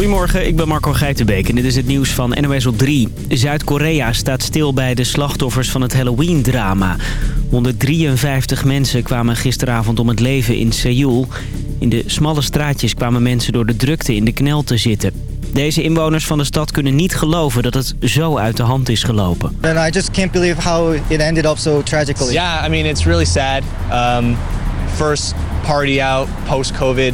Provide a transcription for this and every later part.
Goedemorgen, ik ben Marco Geitenbeek en dit is het nieuws van NOS op 3. Zuid-Korea staat stil bij de slachtoffers van het Halloween-drama. 153 mensen kwamen gisteravond om het leven in Seoul. In de smalle straatjes kwamen mensen door de drukte in de knel te zitten. Deze inwoners van de stad kunnen niet geloven dat het zo uit de hand is gelopen. And I just can't believe how it ended up so tragically. Yeah, I mean, it's really sad. Um, first party out post-COVID.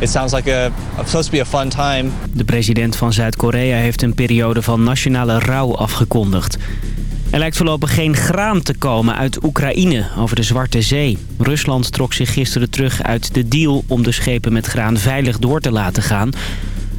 It sounds like a supposed to be a fun time. De president van Zuid-Korea heeft een periode van nationale rouw afgekondigd. Er lijkt voorlopig geen graan te komen uit Oekraïne over de Zwarte Zee. Rusland trok zich gisteren terug uit de deal om de schepen met graan veilig door te laten gaan.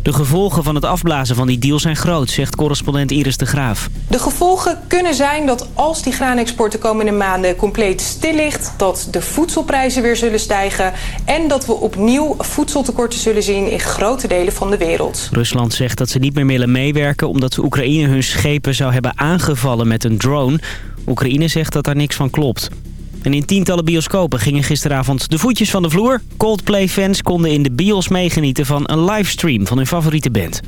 De gevolgen van het afblazen van die deal zijn groot, zegt correspondent Iris de Graaf. De gevolgen kunnen zijn dat als die graanexport de komende maanden compleet stil ligt... dat de voedselprijzen weer zullen stijgen... en dat we opnieuw voedseltekorten zullen zien in grote delen van de wereld. Rusland zegt dat ze niet meer willen meewerken... omdat Oekraïne hun schepen zou hebben aangevallen met een drone. Oekraïne zegt dat daar niks van klopt. En in tientallen bioscopen gingen gisteravond de voetjes van de vloer. Coldplay-fans konden in de bios meegenieten van een livestream van hun favoriete band.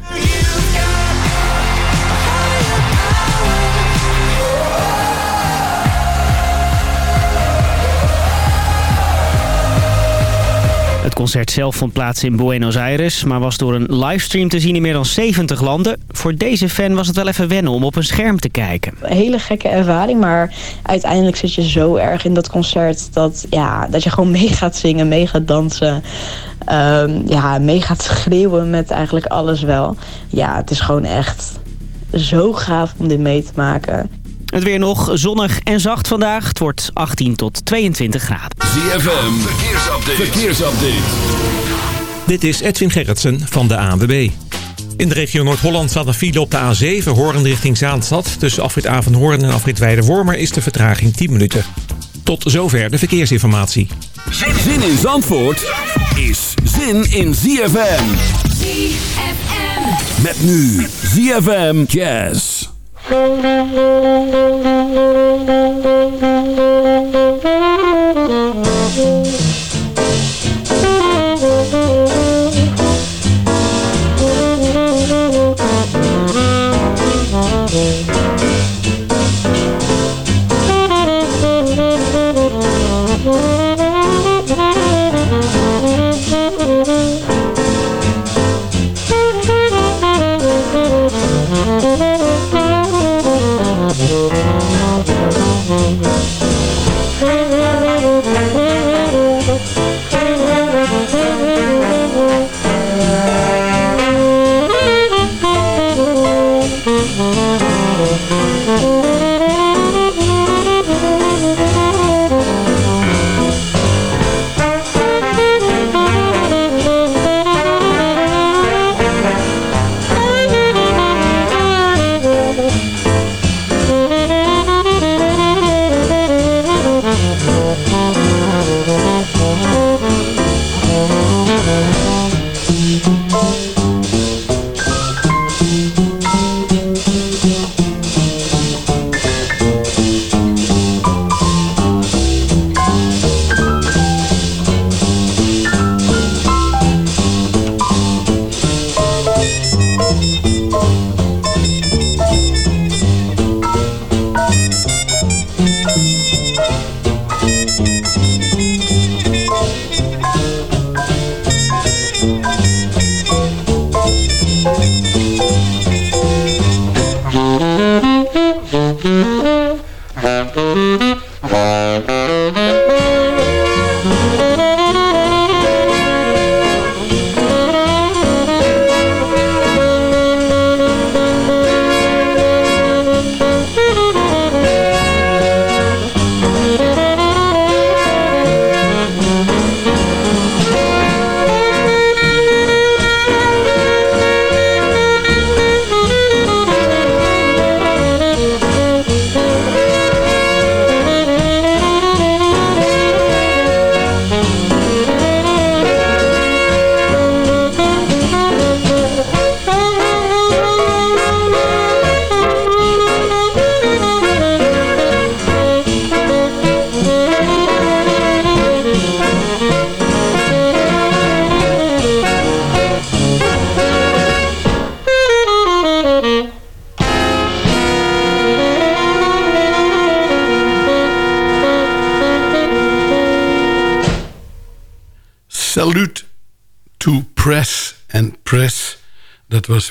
Het concert zelf vond plaats in Buenos Aires, maar was door een livestream te zien in meer dan 70 landen. Voor deze fan was het wel even wennen om op een scherm te kijken. Een hele gekke ervaring, maar uiteindelijk zit je zo erg in dat concert dat, ja, dat je gewoon mee gaat zingen, mee gaat dansen. Um, ja, mee gaat schreeuwen met eigenlijk alles wel. Ja, het is gewoon echt zo gaaf om dit mee te maken. Het weer nog zonnig en zacht vandaag. Het wordt 18 tot 22 graden. ZFM, verkeersupdate. verkeersupdate. Dit is Edwin Gerritsen van de ANWB. In de regio Noord-Holland staat een file op de A7, Hoorn richting Zaanstad. Tussen afrit Avenhoorn en afrit Weidewormer is de vertraging 10 minuten. Tot zover de verkeersinformatie. Zin in Zandvoort is zin in ZFM. ZFM. Met nu ZFM Jazz. Thank you.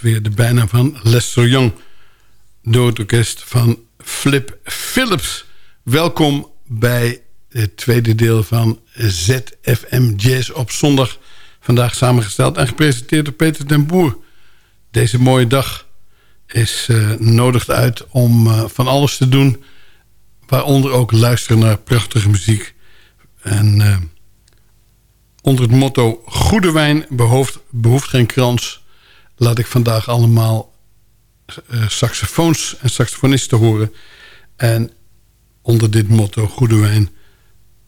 Weer de bijnaam van Lester Young. Door het orkest van Flip Phillips. Welkom bij het tweede deel van ZFM Jazz op zondag. Vandaag samengesteld en gepresenteerd door Peter den Boer. Deze mooie dag is uh, nodigt uit om uh, van alles te doen. Waaronder ook luisteren naar prachtige muziek. En uh, onder het motto goede wijn behoeft, behoeft geen krans... laat ik vandaag allemaal saxofoons en saxofonisten horen. En onder dit motto goede wijn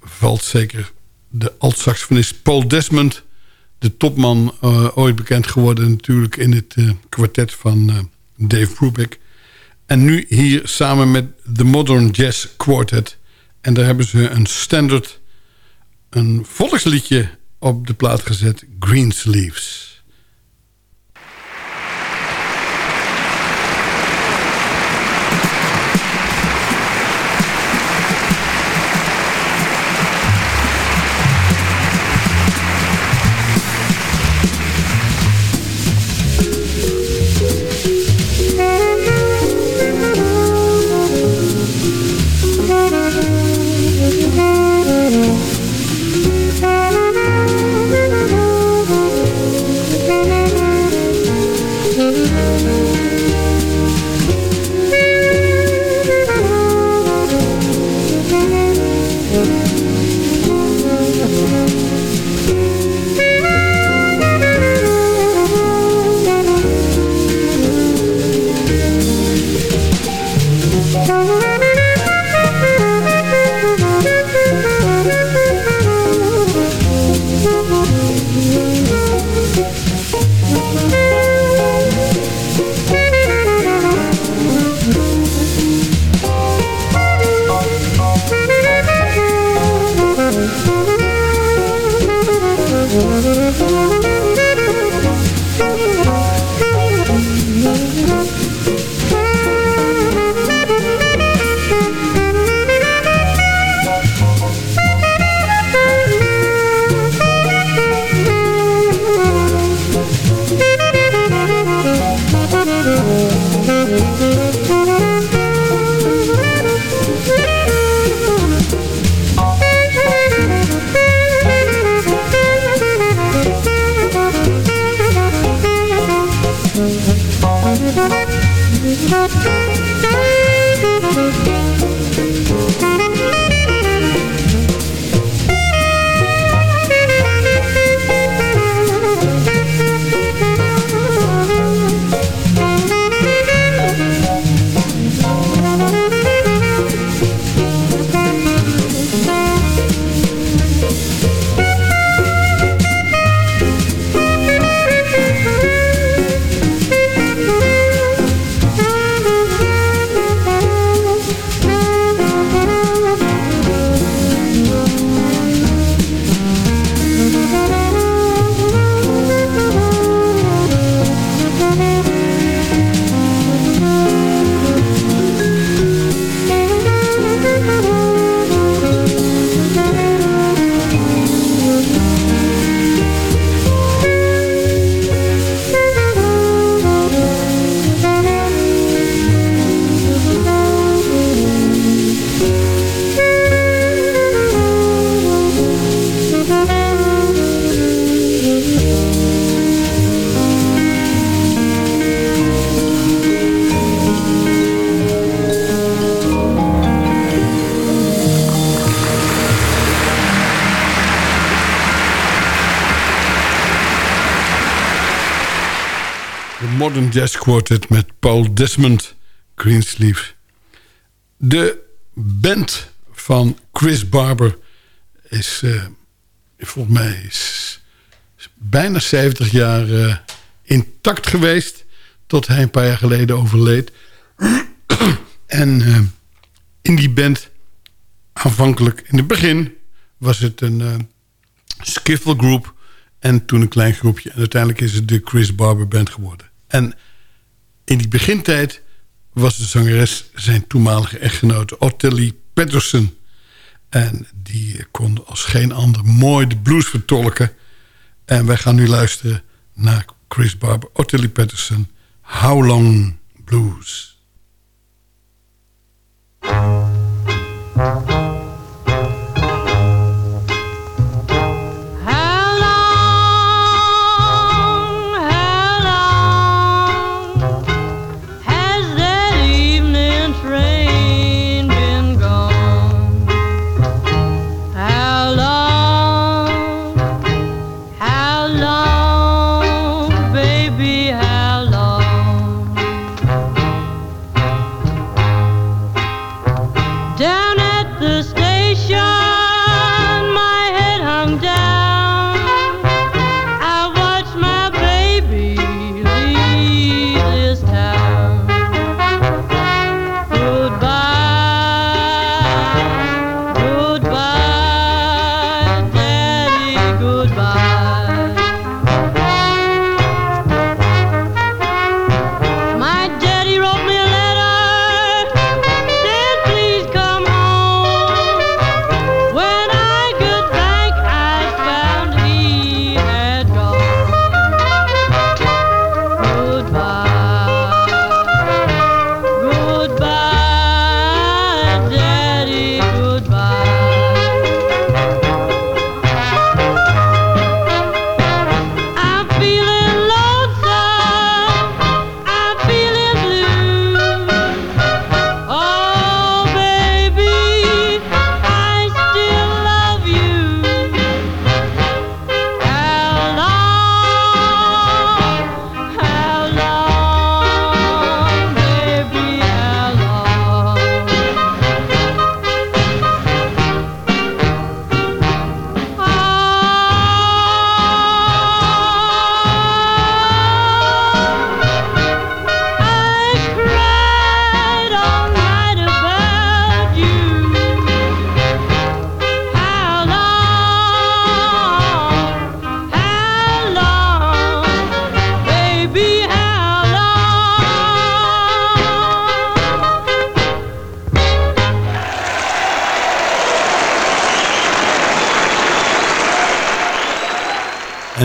valt zeker de alt-saxofonist Paul Desmond... de topman, uh, ooit bekend geworden natuurlijk in het uh, kwartet van Dave Brubeck. En nu hier samen met de Modern Jazz Quartet. En daar hebben ze een standard, een volksliedje op de plaat gezet, Greensleeves. Modern Jazz Quartet met Paul Desmond Greensleeve. De band van Chris Barber is uh, volgens mij is, bijna 70 jaar uh, intact geweest... tot hij een paar jaar geleden overleed. en uh, in die band, aanvankelijk in het begin... was het een skiffle groep en toen een klein groepje. En uiteindelijk is het de Chris Barber Band geworden. En in die begintijd was de zangeres zijn toenmalige echtgenote Ottilie Patterson. En die kon als geen ander mooi de blues vertolken. En wij gaan nu luisteren naar Chris Barber, Ottilie Patterson, How Long Blues.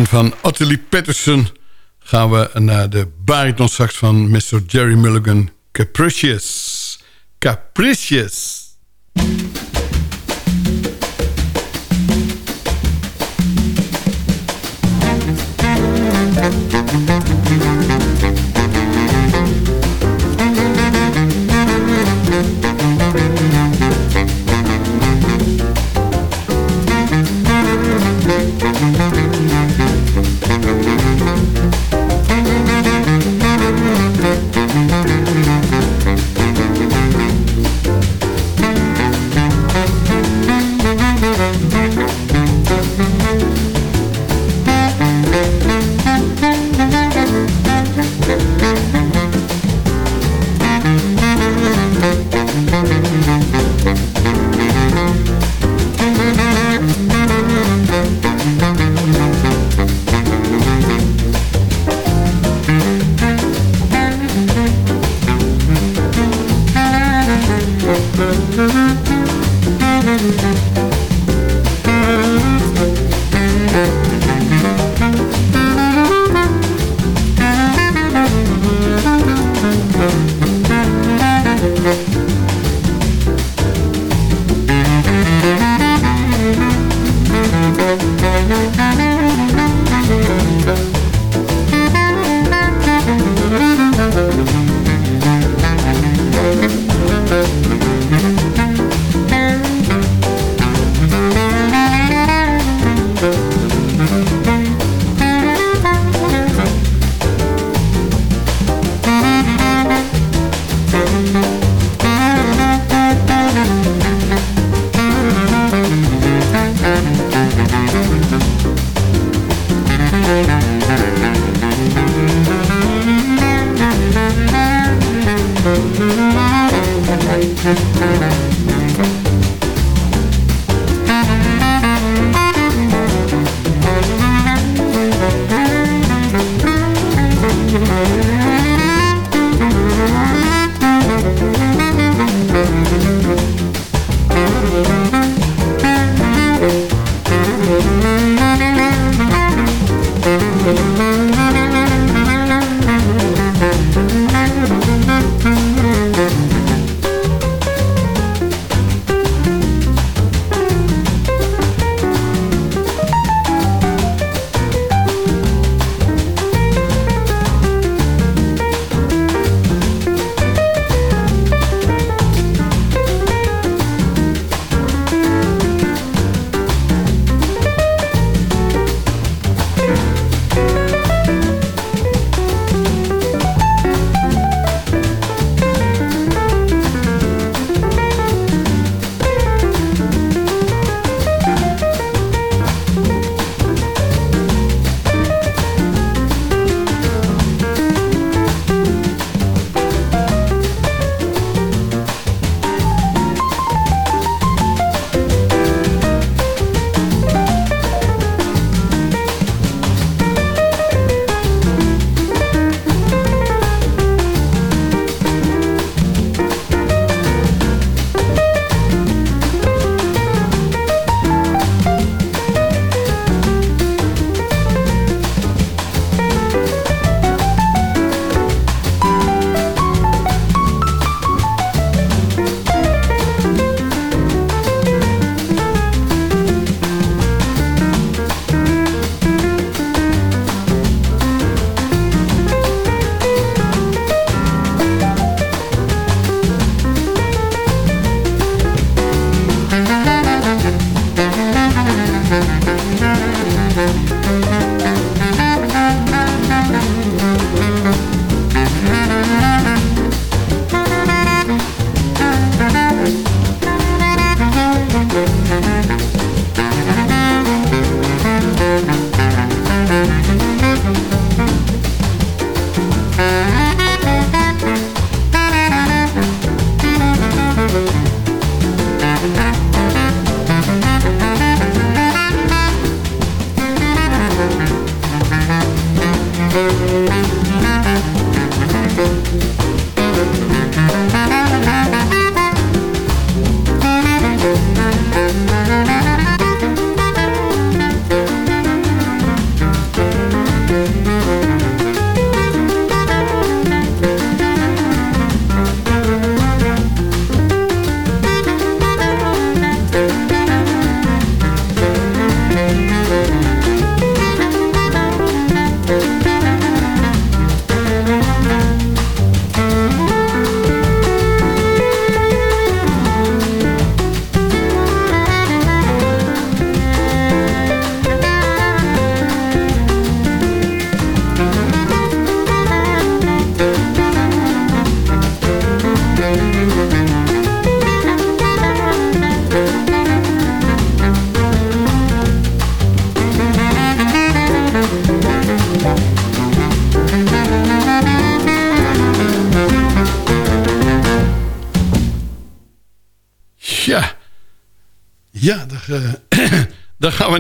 Van Ottilie Patterson gaan we naar de baritonsax van Mr. Jerry Mulligan. Capricious. Capricious.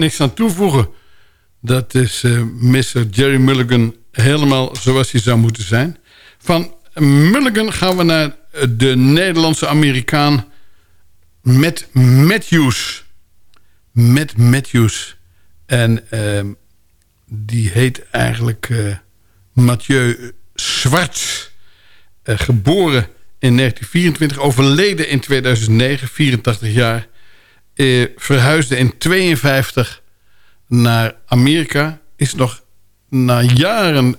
Niks aan toevoegen. Dat is uh, Mr. Jerry Mulligan helemaal zoals hij zou moeten zijn. Van Mulligan gaan we naar de Nederlandse Amerikaan Matt Matthews. Matt Matthews. En uh, die heet eigenlijk Mathieu Zwarts. geboren in 1924, overleden in 2009, 84 jaar eh, verhuisde in 52 naar Amerika. Is nog na jaren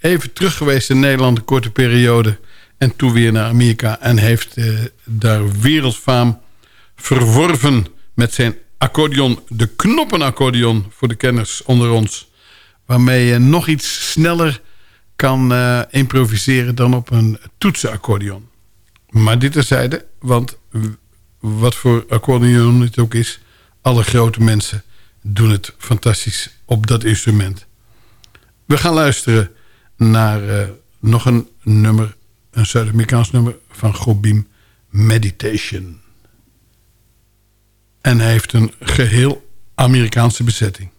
even terug geweest in Nederland, een korte periode. En toen weer naar Amerika. En heeft eh, daar wereldfaam verworven met zijn accordeon. De knoppenaccordeon voor de kenners onder ons. Waarmee je nog iets sneller kan uh, improviseren dan op een toetsenaccordeon. Maar dit terzijde, want wat voor accordeon het ook is... alle grote mensen doen het fantastisch op dat instrument. We gaan luisteren naar uh, nog een nummer... een Zuid-Amerikaans nummer van Gobim Meditation. En hij heeft een geheel Amerikaanse bezetting.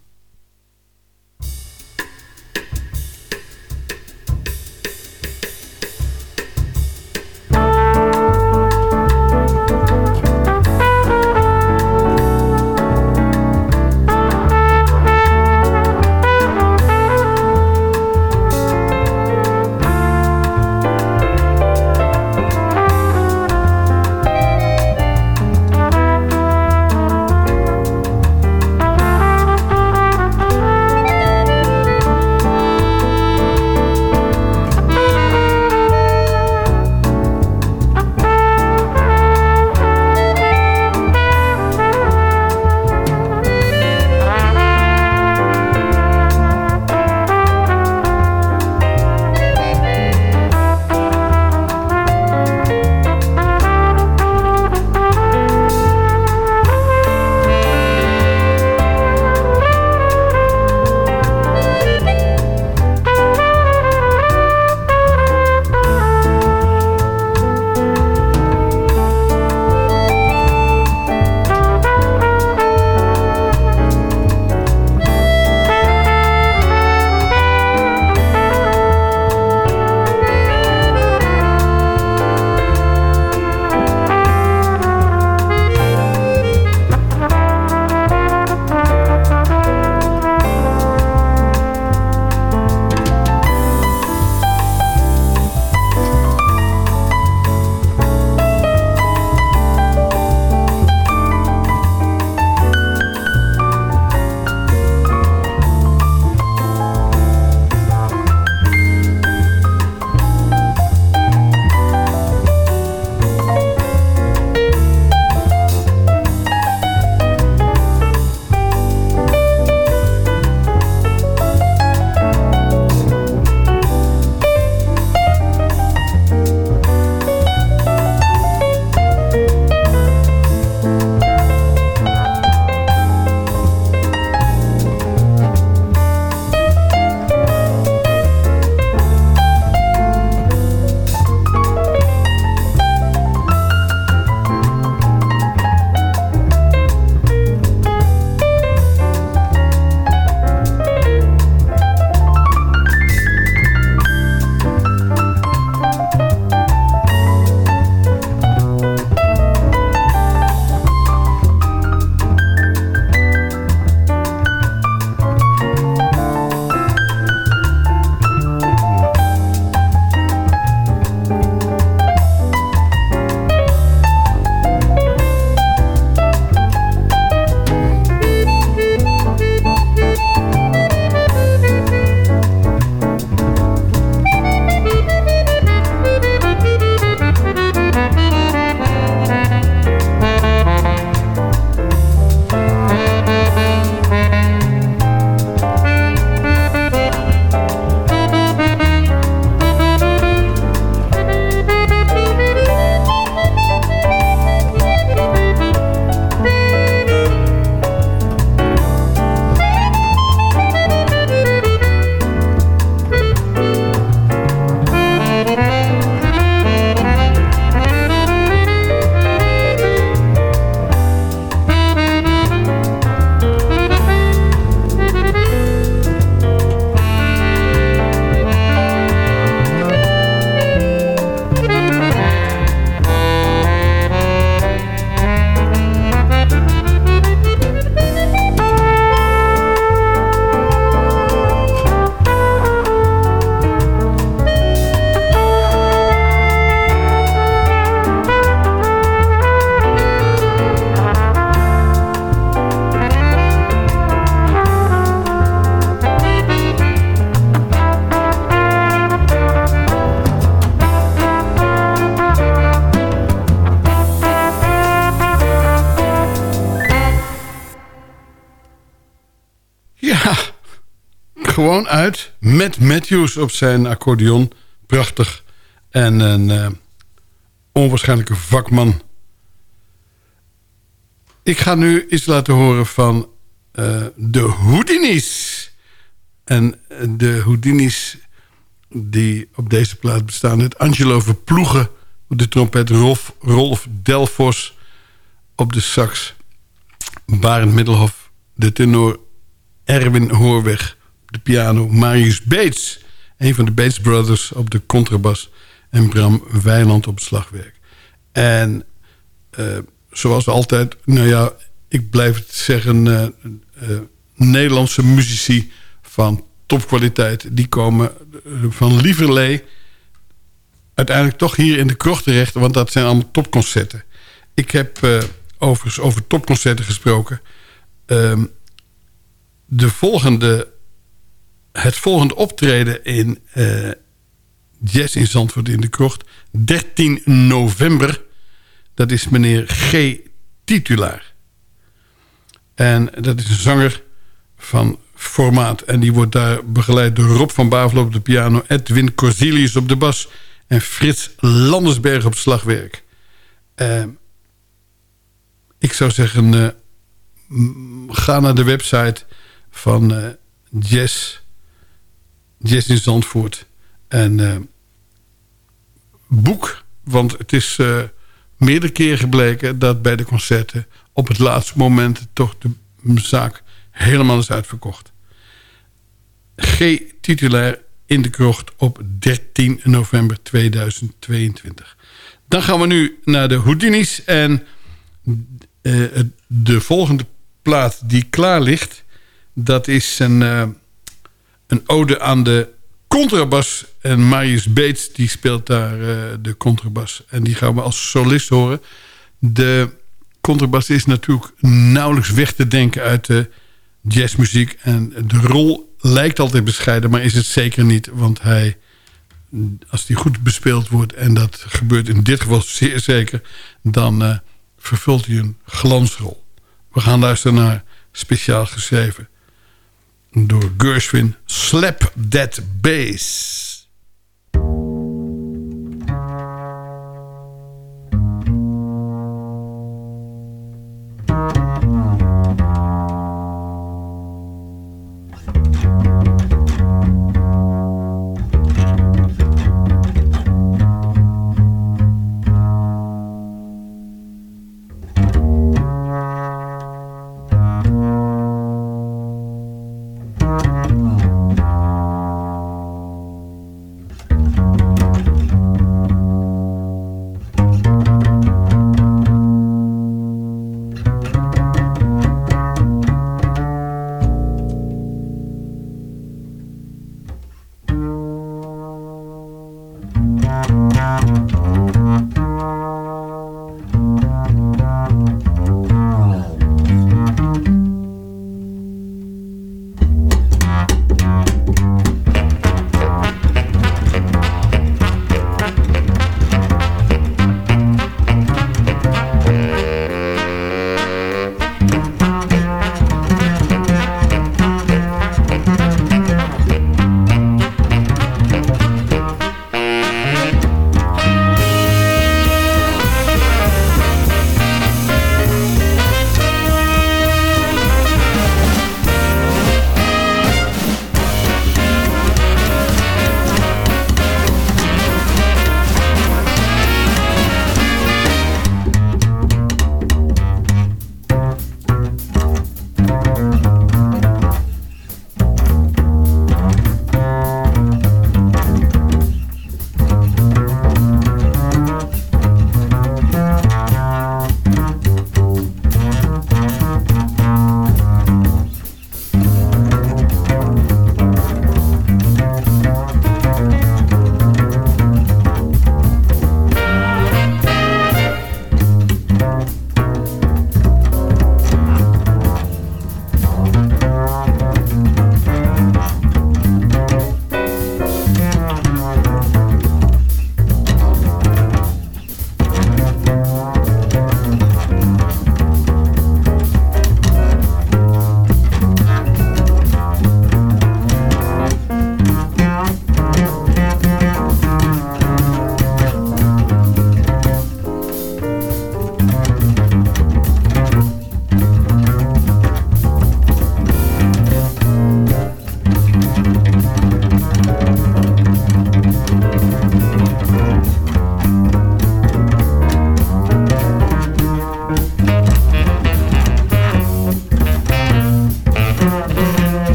Gewoon uit met Matthews op zijn accordeon. Prachtig. En een uh, onwaarschijnlijke vakman. Ik ga nu iets laten horen van uh, de Houdinis. En de Houdinis die op deze plaat bestaan uit Angelo Verploegen op de trompet, Rolf, Rolf Delfos op de sax, Barend Middelhof, de tenor Erwin Hoorweg de piano, Marius Beets, een van de Bates Brothers op de contrabas en Bram Weiland op het slagwerk. En uh, zoals altijd, nou ja, ik blijf het zeggen... Uh, uh, Nederlandse muzici van topkwaliteit... die komen van lieverlee uiteindelijk toch hier in de krocht terecht... want dat zijn allemaal topconcerten. Ik heb overigens over topconcerten gesproken. Ehm, de volgende, het volgende optreden in Jazz in Zandvoort in de krocht... 13 november dat is meneer G. Titulaar. En dat is een zanger van formaat. En die wordt daar begeleid door Rob van Bavel op de piano... Edwin Corzilius op de bas... en Frits Landersberg op slagwerk. Uh, ik zou zeggen... Uh, ga naar de website van uh, Jazz... Jazz in Zandvoort. En boek, want het is meerdere keren gebleken dat bij de concerten... op het laatste moment toch de zaak helemaal is uitverkocht. G. Titulair in de krocht op 13 november 2022. Dan gaan we nu naar de Houdinis. En uh, de volgende plaat die klaar ligt... dat is een, een ode aan de contrabas. En Marius Beets die speelt daar uh, de contrabas. En die gaan we als solist horen. De contrabas is natuurlijk nauwelijks weg te denken uit de jazzmuziek. En de rol lijkt altijd bescheiden, maar is het zeker niet. Want hij, als die goed bespeeld wordt... en dat gebeurt in dit geval zeer zeker... dan uh, vervult hij een glansrol. We gaan luisteren naar speciaal geschreven door Gershwin. Slap That Bass.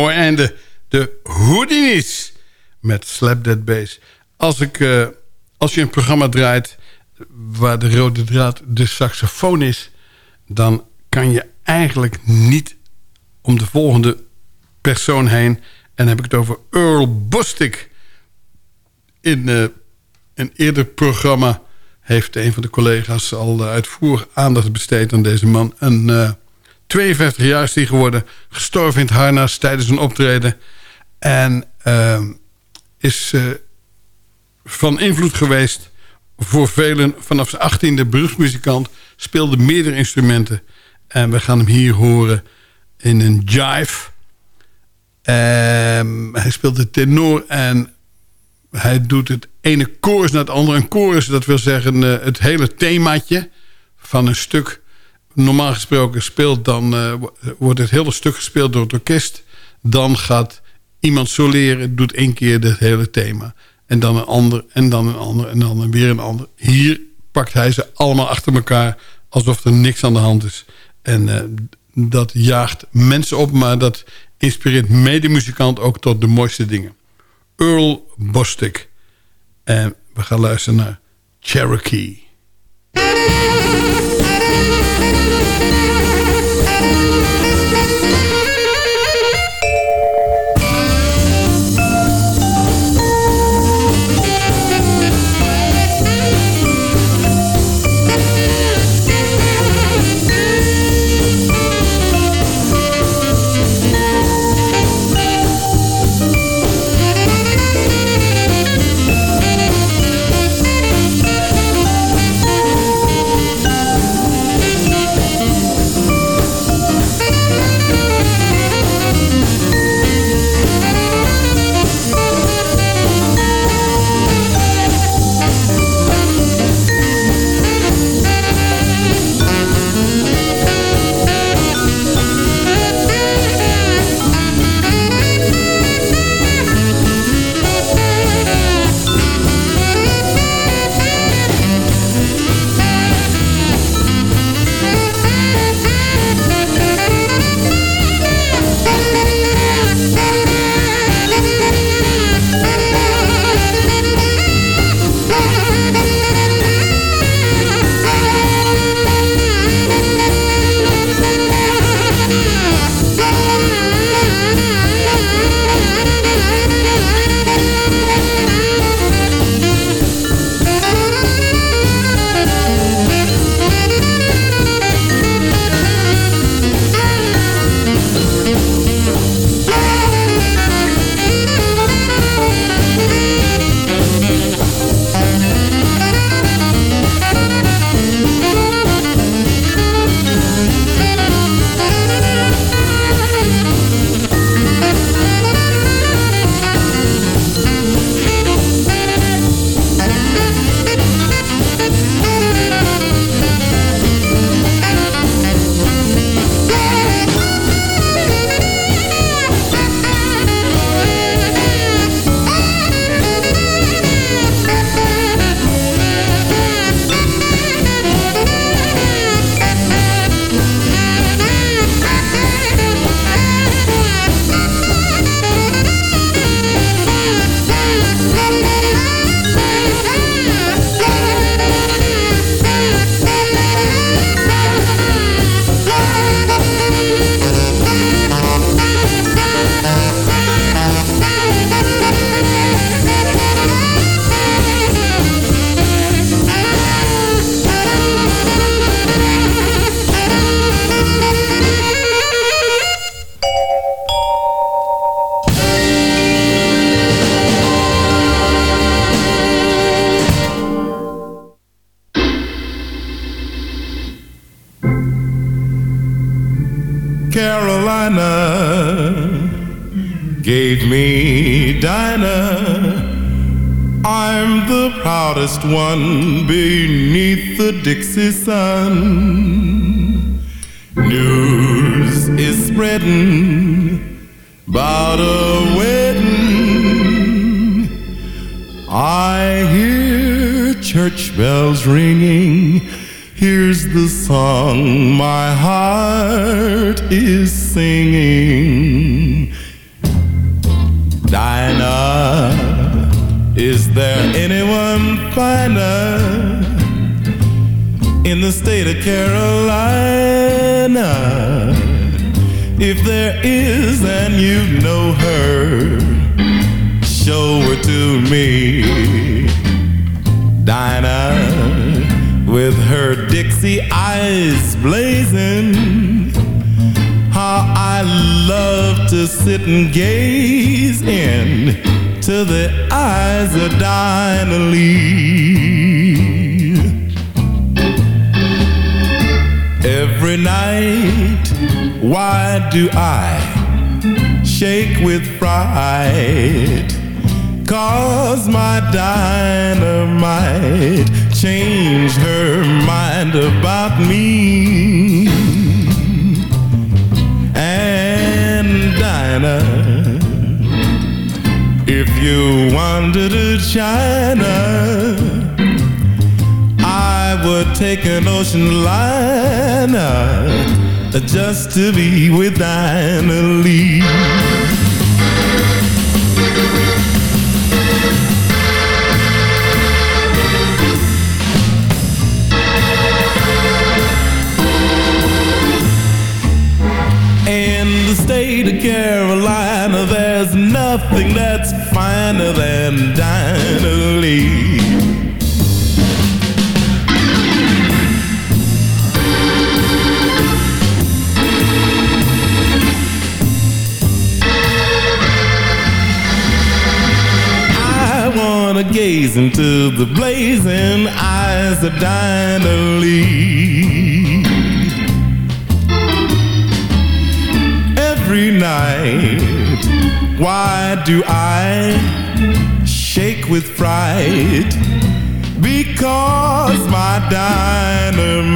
Mooi einde. De Houdinis met Slap That Bass. Als, ik, uh, als je een programma draait waar de rode draad de saxofoon is... dan kan je eigenlijk niet om de volgende persoon heen. En dan heb ik het over Earl Bostic. In uh, een eerder programma heeft een van de collega's al uitvoerig aandacht besteed aan deze man. Een uh, 52 jaar is hij geworden. Gestorven in het harnas tijdens een optreden. En uh, is uh, van invloed geweest voor velen. Vanaf zijn achttiende beroepsmuzikant. Speelde meerdere instrumenten. En we gaan hem hier horen in een jive. Um, hij speelt de tenor en hij doet het ene chorus naar het andere. Een chorus, dat wil zeggen uh, het hele themaatje van een stuk. Normaal gesproken speelt dan, uh, wordt het hele stuk gespeeld door het orkest. Dan gaat iemand soleren, doet één keer het hele thema. En dan een ander, en dan een ander, en dan weer een ander. Hier pakt hij ze allemaal achter elkaar, alsof er niks aan de hand is. En uh, dat jaagt mensen op, maar dat inspireert medemuzikant ook tot de mooiste dingen. Earl Bostic. En we gaan luisteren naar Cherokee. Thank you. One beneath the Dixie sun. In the state of Carolina? If there is and you know her, show her to me. Dinah, with her Dixie eyes blazing, how I love to sit and gaze in to the eyes of Dinah Lee. Every night, why do I shake with fright? Cause my dynamite changed her mind about me. And Dinah, if you wander to China, would take an ocean liner just to be with Dinah Lee. In the state of Carolina, there's nothing that's finer than Dinah Lee. Gaze into the blazing eyes of Dinah Lee. Every night, why do I shake with fright? Because my dynamite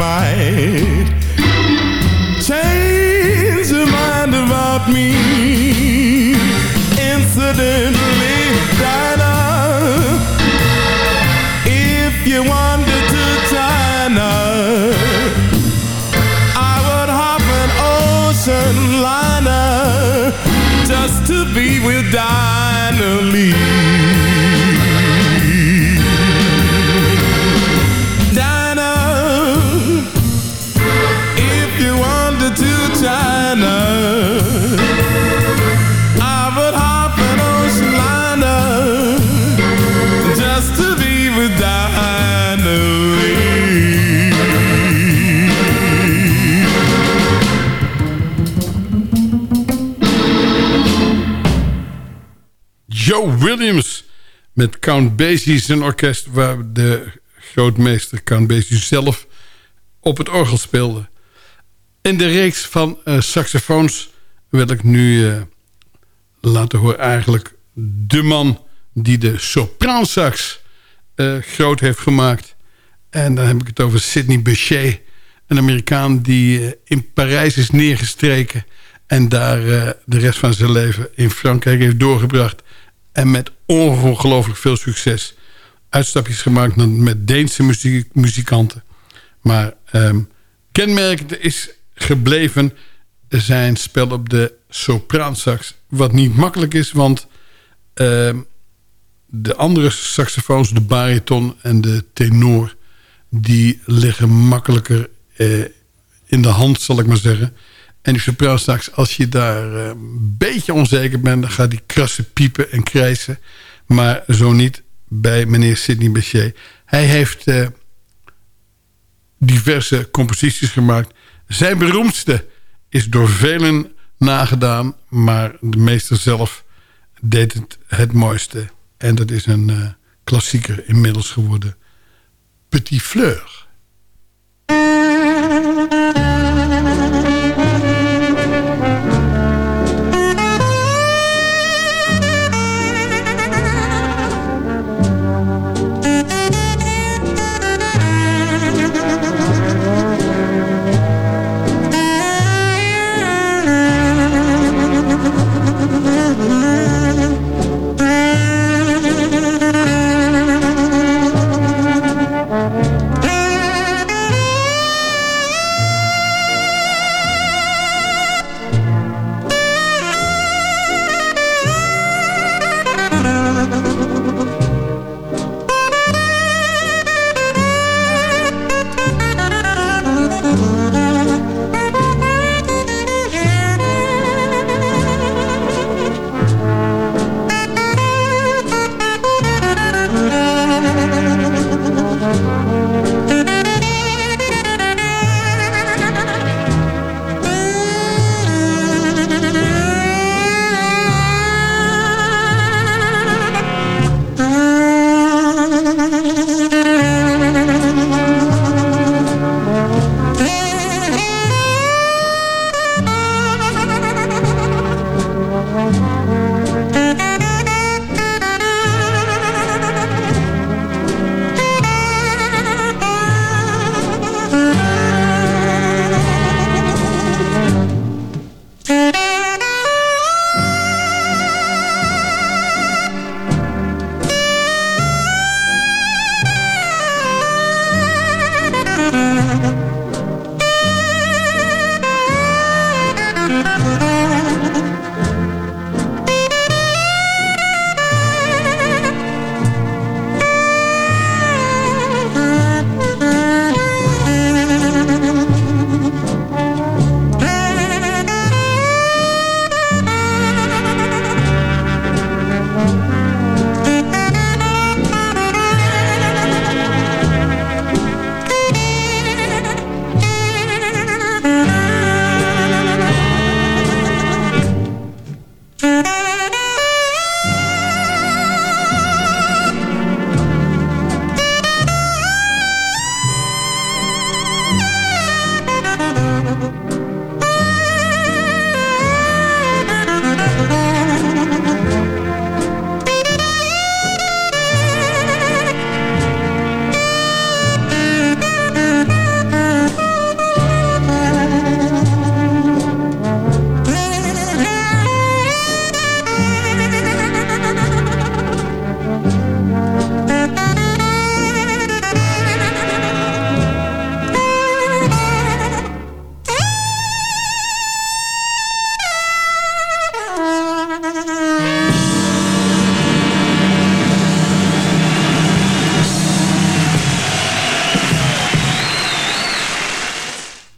changed her mind about me. Incidentally, Dinah, if you wander to China, I would hop an ocean liner just to be with Dinah Lee. Joe Williams met Count Basie zijn orkest... waar de grootmeester Count Basie zelf op het orgel speelde. In de reeks van eh, saxofoons wil ik nu eh, laten horen... eigenlijk de man die de sopraansax eh groot heeft gemaakt. En dan heb ik het over Sidney Bechet... een Amerikaan die in Parijs is neergestreken... en daar de rest van zijn leven in Frankrijk heeft doorgebracht... en met ongelooflijk veel succes uitstapjes gemaakt met Deense muzikanten. Maar ehm, kenmerkend is gebleven zijn spel op de sopraansax. Wat niet makkelijk is, want ehm, de andere saxofoons, de bariton en de tenor... die liggen makkelijker eh, in de hand, zal ik maar zeggen. En die sopraansax, als je daar eh, een beetje onzeker bent... dan gaat die krassen piepen en krijsen. Maar zo niet bij meneer Sidney Bechet. Hij heeft eh, diverse composities gemaakt. Zijn beroemdste is door velen nagedaan... maar de meester zelf deed het het mooiste. En dat is een eh, klassieker inmiddels geworden. Petit Fleur.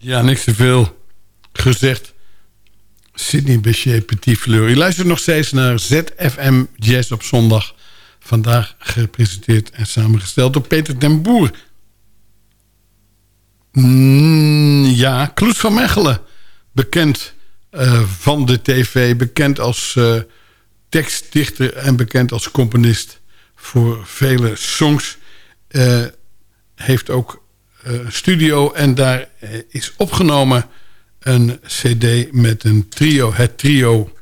Ja, niks te veel gezegd. Sydney Bechet Petit Fleur. Je luistert nog steeds naar ZFM Jazz op zondag. Vandaag gepresenteerd en samengesteld door Peter den Boer. Mm, ja, Kloes van Mechelen. Bekend uh, van de tv. Bekend als uh, tekstdichter en bekend als componist voor vele songs. Uh, heeft ook studio en daar is opgenomen een cd met een trio. Het trio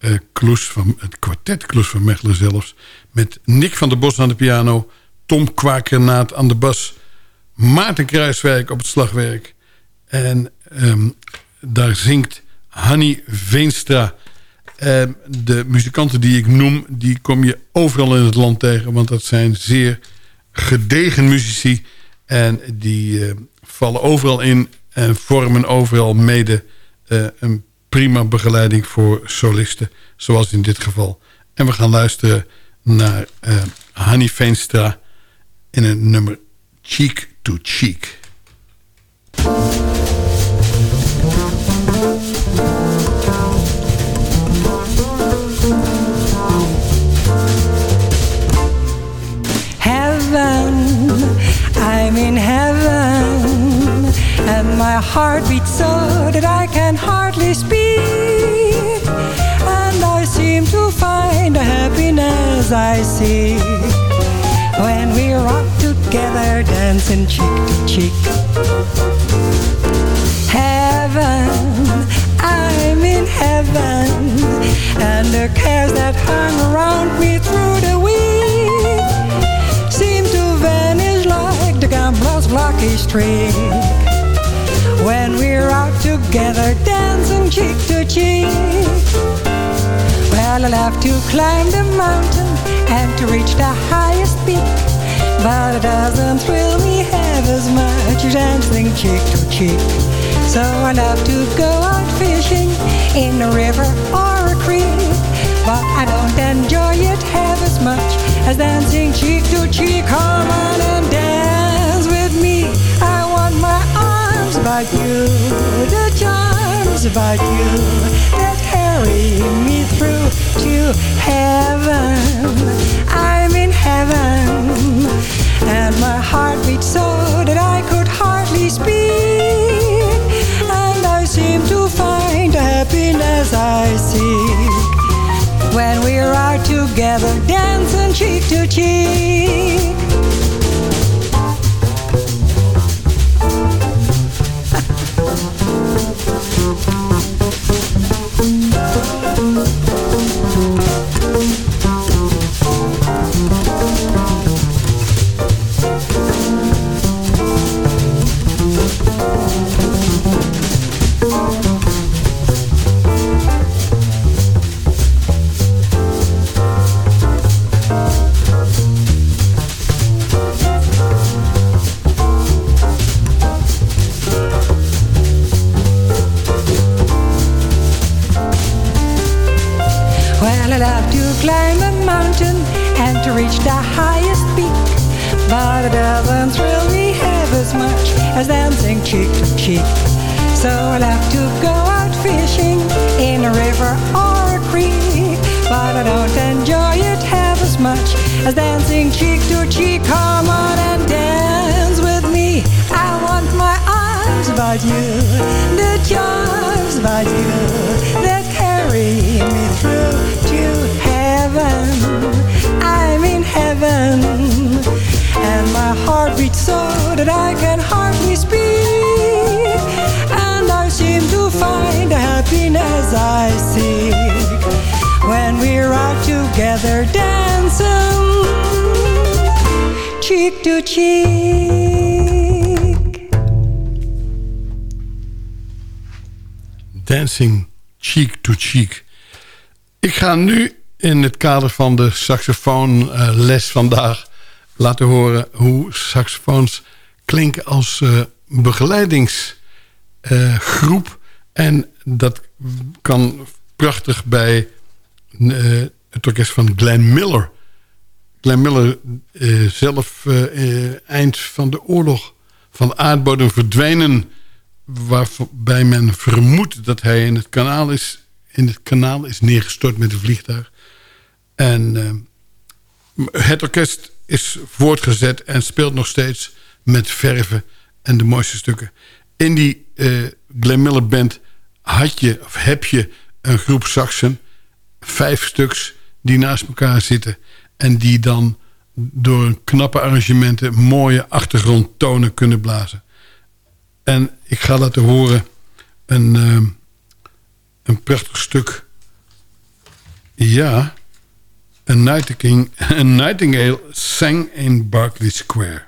uh, Kloes van, het kwartet Kloes van Mechelen zelfs. Met Nick van der Bos aan de piano. Tom Kwakernaat aan de bas. Maarten Kruiswijk op het slagwerk. En um, daar zingt Hanny Veenstra. Um, de muzikanten die ik noem, die kom je overal in het land tegen. Want dat zijn zeer gedegen muzici. En die uh, vallen overal in en vormen overal mede uh, een prima begeleiding voor solisten. Zoals in dit geval. En we gaan luisteren naar uh, Hanny Veenstra in een nummer Cheek to Cheek. My heart beats so that I can hardly speak. And I seem to find a happiness I see When we rock together dancing cheek to cheek. Heaven, I'm in heaven. And the cares that hung around me through the week Seem to vanish like the gambler's lucky streak when we're out together dancing cheek to cheek. Well, I'll have to climb the mountain and to reach the highest peak. But it doesn't thrill me half as much as dancing cheek to cheek. So I love to go out fishing in a river or a creek. But I don't enjoy it half as much as dancing cheek to cheek. Come on and dance about you, the charms about you that carry me through to heaven. I'm in heaven, and my heart beats so that I could hardly speak. And I seem to find the happiness I seek when we're out together, dancing cheek to cheek. Well, So I'll have to go out fishing in a river or a creek. But I don't enjoy it half as much as dancing cheek to cheek. Come on and dance with me. I want my arms about you, the charms about you that carry me through to heaven. I'm in heaven, and my heart beats so that I can hardly speak. Happiness I seek when we're out together dancing, cheek to cheek. Dancing Cheek to Cheek. Ik ga nu in het kader van de saxofoonles vandaag laten horen hoe saxofoons klinken als uh, begeleidingsgroep. En dat kan prachtig bij eh, het orkest van Glenn Miller. Glenn Miller eh, zelf eh, eind van de oorlog van de aardbodem verdwenen... waarbij men vermoedt dat hij in het kanaal is, in het kanaal is neergestort met een vliegtuig. En het orkest is voortgezet en speelt nog steeds met verven en de mooiste stukken. In die Glenn Miller Band had je, of heb je een groep saxen, vijf stuks die naast elkaar zitten en die dan door knappe arrangementen mooie achtergrondtonen kunnen blazen. En ik ga laten horen een, uh, een prachtig stuk. Ja, een nightingale, nightingale sang in Berkeley Square.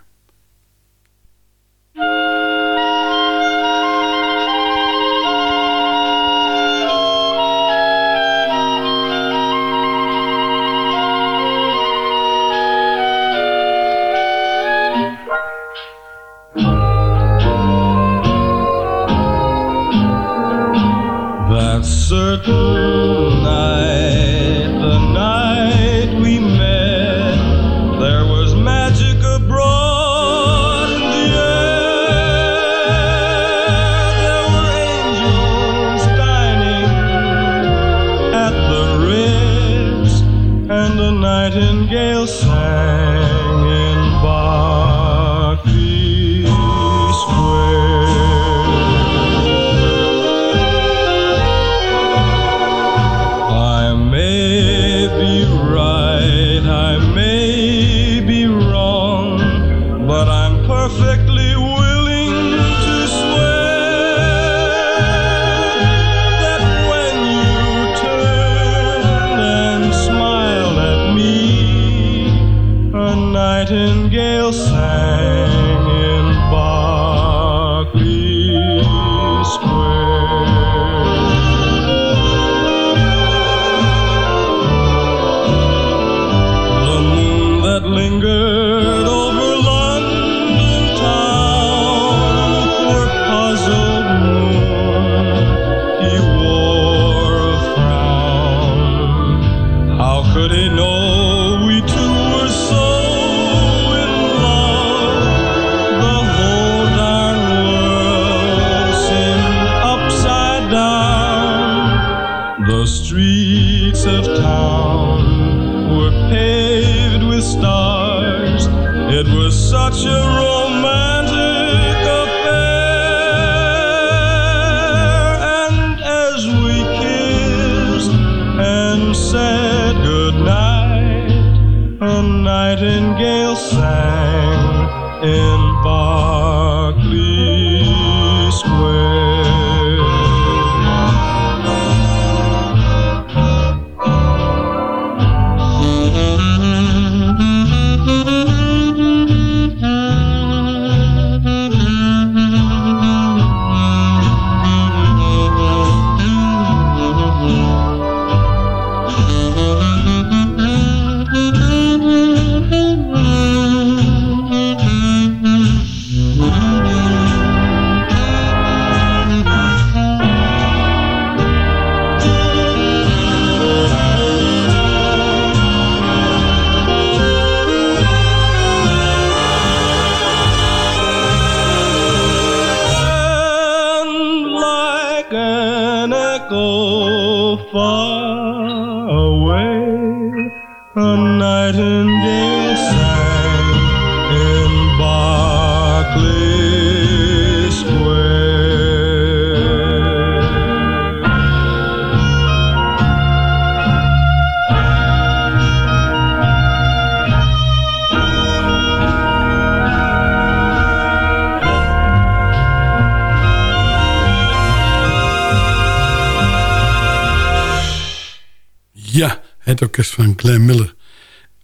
Ja, het orkest van Glenn Miller.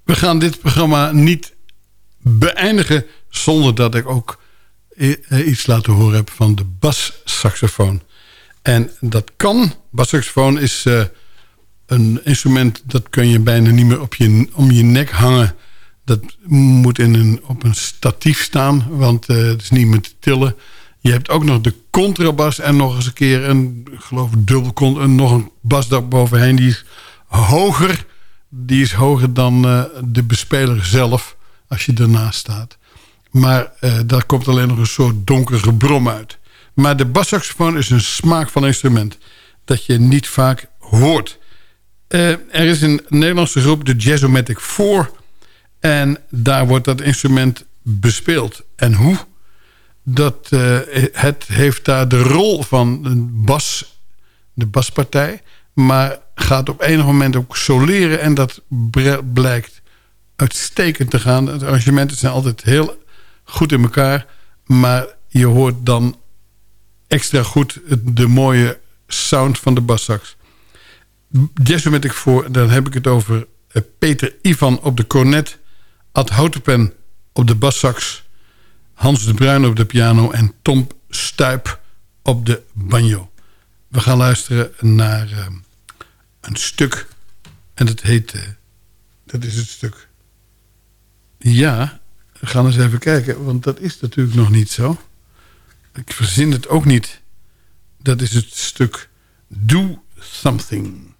We gaan dit programma niet beëindigen... zonder dat ik ook eh, iets laten horen heb van de bassaxofoon. En dat kan. Bassaxofoon is eh, een instrument... dat kun je bijna niet meer op je, om je nek hangen. Dat moet in een, op een statief staan, want eh, het is niet meer te tillen. Je hebt ook nog de contrabas en nog eens een keer een, geloof dubbel en nog een bas daar bovenheen. Die hoger. Die is hoger dan eh, de bespeler zelf, als je ernaast staat. Maar uh, daar komt alleen nog een soort donkere brom uit. Maar de bassaxofoon is een smaakvol instrument... dat je niet vaak hoort. Uh, er is een Nederlandse groep, de Jazzomatic 4... en daar wordt dat instrument bespeeld. En hoe? Dat, het heeft daar de rol van een bas, de baspartij... maar gaat op enig moment ook soleren... en dat blijkt uitstekend te gaan. De arrangementen zijn altijd heel goed in elkaar... maar je hoort dan extra goed de mooie sound van de bassax. ik voor, dan heb ik het over eh, Peter Ivan op de cornet... Ad Houtenpen op de bassax... Hans de Bruin op de piano en Tom Stuip op de banjo. We gaan luisteren naar uh, een stuk en dat heet... Uh, dat is het stuk... Ja, we gaan eens even kijken, want dat is natuurlijk nog niet zo. Ik verzin het ook niet. Dat is het stuk Do Something.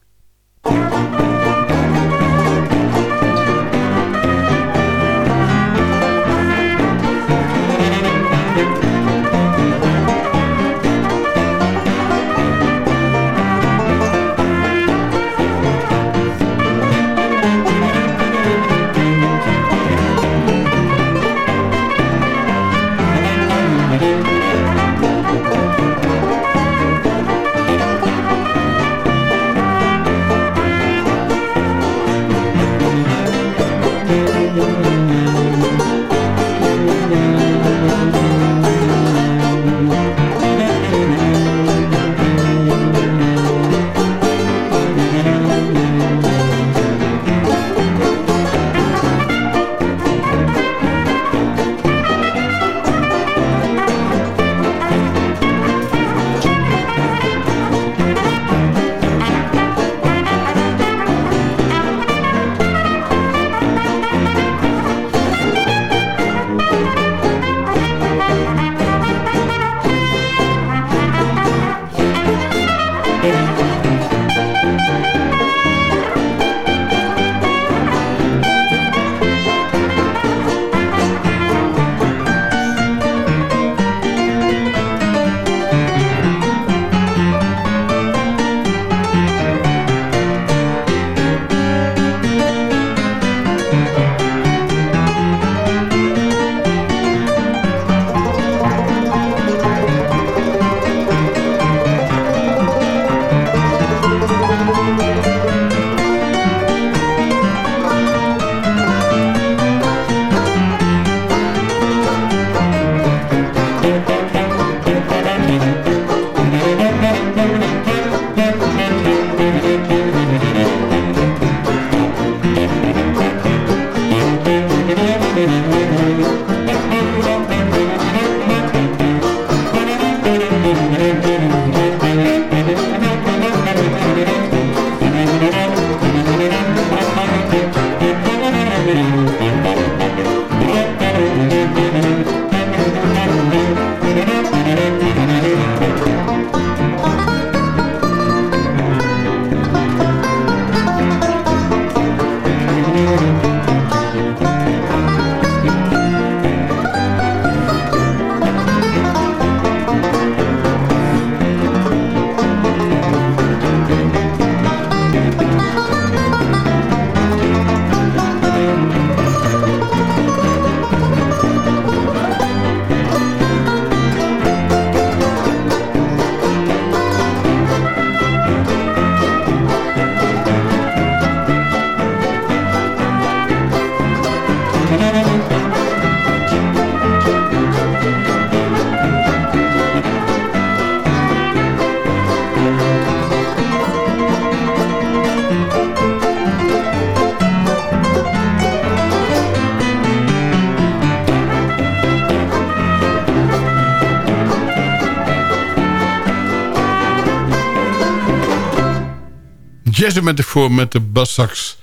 Met de met de bassax.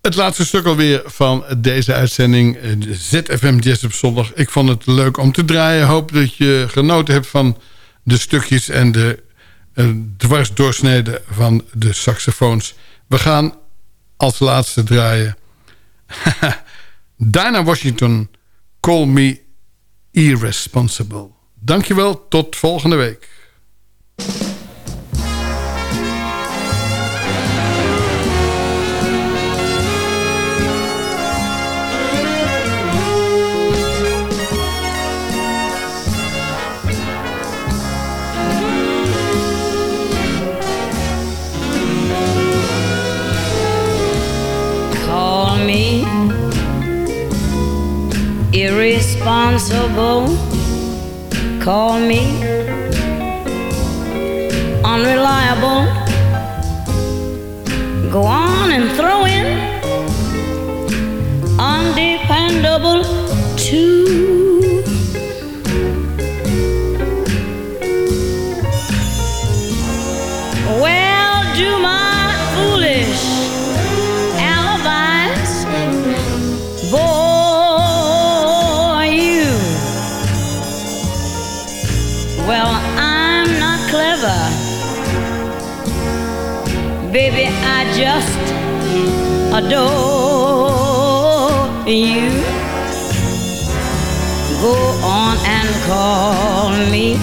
Het laatste stuk alweer van deze uitzending. ZFM Jazz op zondag. Ik vond het leuk om te draaien. Hoop dat je genoten hebt van de stukjes en de uh, dwarsdoorsneden van de saxofoons. We gaan als laatste draaien. Diana Washington, Call Me Irresponsible. Dankjewel, tot volgende week. Irresponsible. Call me unreliable. Go on and throw in undependable just adore you. Go on and call me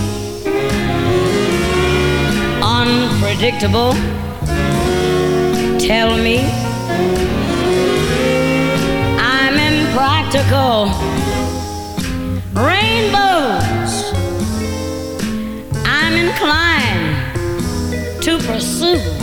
unpredictable. Tell me I'm impractical. Rainbows, I'm inclined to pursue.